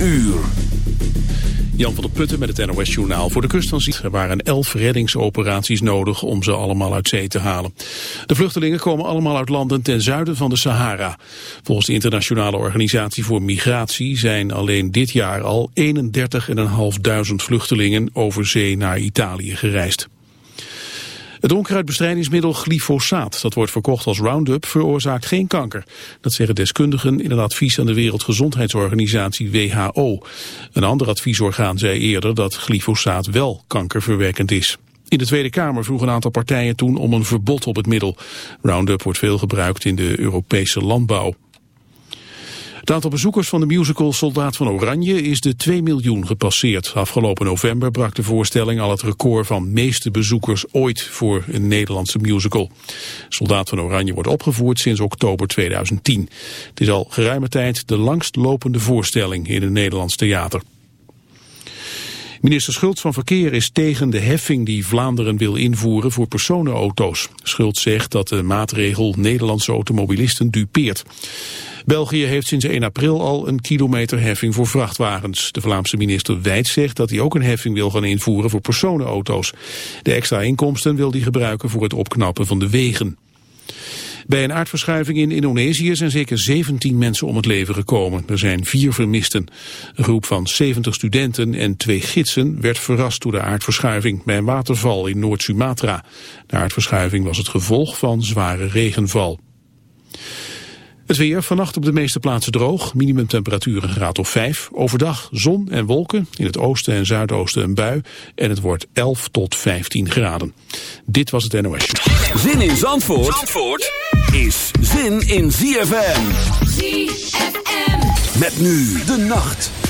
uur. Jan van der Putten met het NOS-journaal. Voor de kust van er waren elf reddingsoperaties nodig om ze allemaal uit zee te halen. De vluchtelingen komen allemaal uit landen ten zuiden van de Sahara. Volgens de Internationale Organisatie voor Migratie zijn alleen dit jaar al 31.500 vluchtelingen over zee naar Italië gereisd. Het onkruidbestrijdingsmiddel glyfosaat, dat wordt verkocht als Roundup, veroorzaakt geen kanker. Dat zeggen deskundigen in een advies aan de Wereldgezondheidsorganisatie WHO. Een ander adviesorgaan zei eerder dat glyfosaat wel kankerverwekkend is. In de Tweede Kamer vroegen een aantal partijen toen om een verbod op het middel. Roundup wordt veel gebruikt in de Europese landbouw. Het aantal bezoekers van de musical Soldaat van Oranje is de 2 miljoen gepasseerd. Afgelopen november brak de voorstelling al het record van meeste bezoekers ooit voor een Nederlandse musical. Soldaat van Oranje wordt opgevoerd sinds oktober 2010. Het is al geruime tijd de langstlopende voorstelling in een Nederlands theater. Minister Schultz van Verkeer is tegen de heffing die Vlaanderen wil invoeren voor personenauto's. Schultz zegt dat de maatregel Nederlandse automobilisten dupeert. België heeft sinds 1 april al een kilometerheffing voor vrachtwagens. De Vlaamse minister Wijt zegt dat hij ook een heffing wil gaan invoeren voor personenauto's. De extra inkomsten wil hij gebruiken voor het opknappen van de wegen. Bij een aardverschuiving in Indonesië zijn zeker 17 mensen om het leven gekomen. Er zijn vier vermisten. Een groep van 70 studenten en twee gidsen werd verrast door de aardverschuiving bij een waterval in Noord-Sumatra. De aardverschuiving was het gevolg van zware regenval. Het weer vannacht op de meeste plaatsen droog. Minimumtemperatuur een graad of 5. Overdag zon en wolken. In het oosten en zuidoosten een bui. En het wordt 11 tot 15 graden. Dit was het NOS. Zin in Zandvoort, Zandvoort is zin in ZFM. ZFM. Met nu de nacht.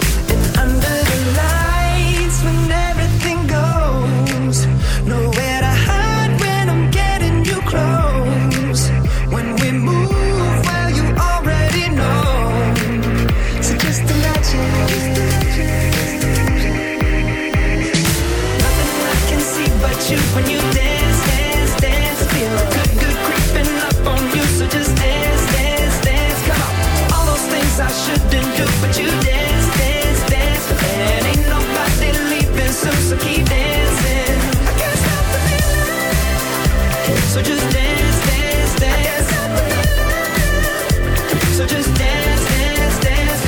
got so just dance, dance, dance.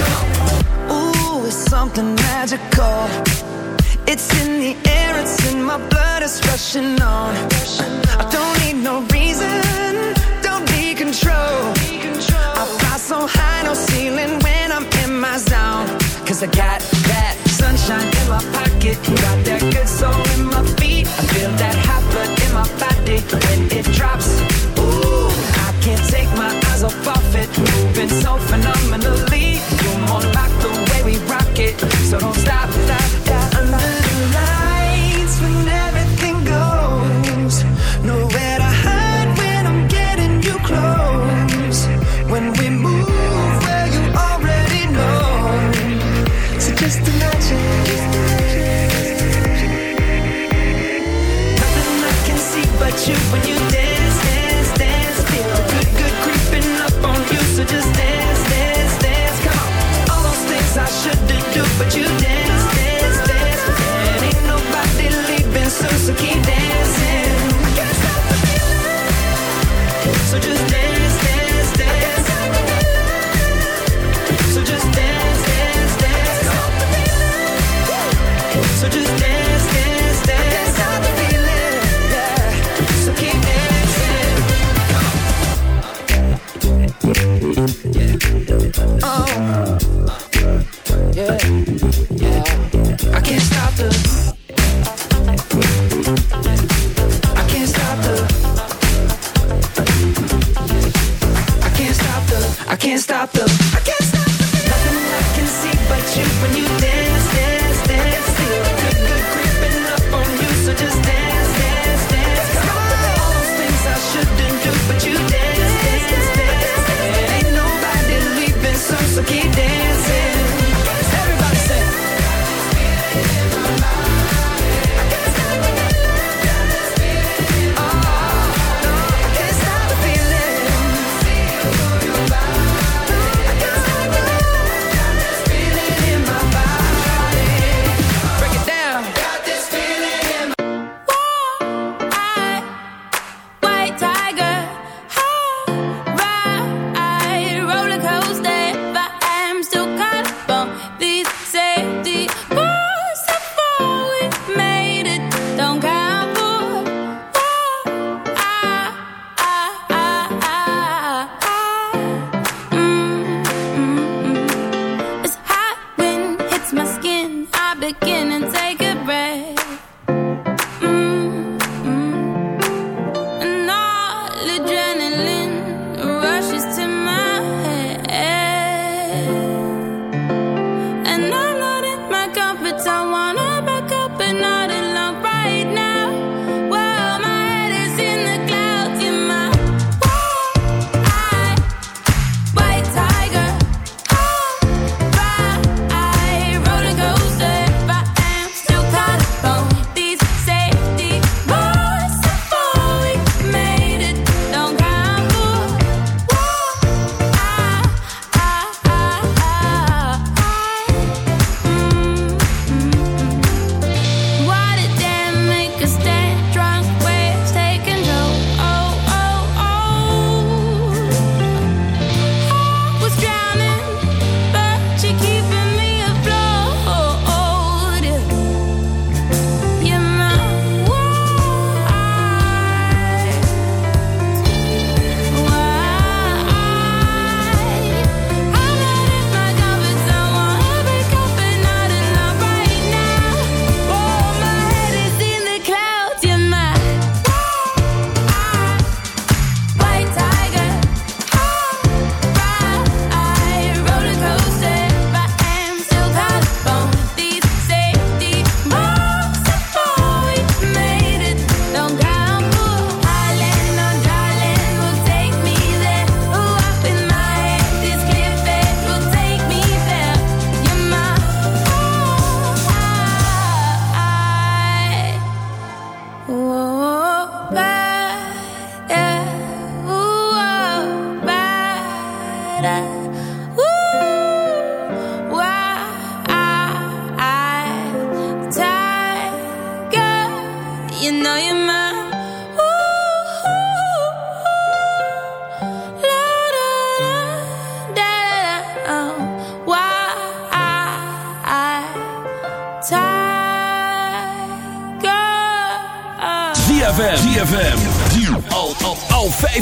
Ooh, it's something magical. It's in the air, it's in my blood, it's rushing on. I don't need no reason, don't need control. I fly so high, no ceiling when I'm in my zone I got that sunshine in my pocket, got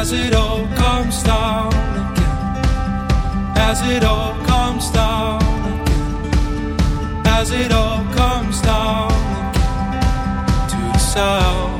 as it all comes down again, as it all comes down again, as it all comes down again. To the sound.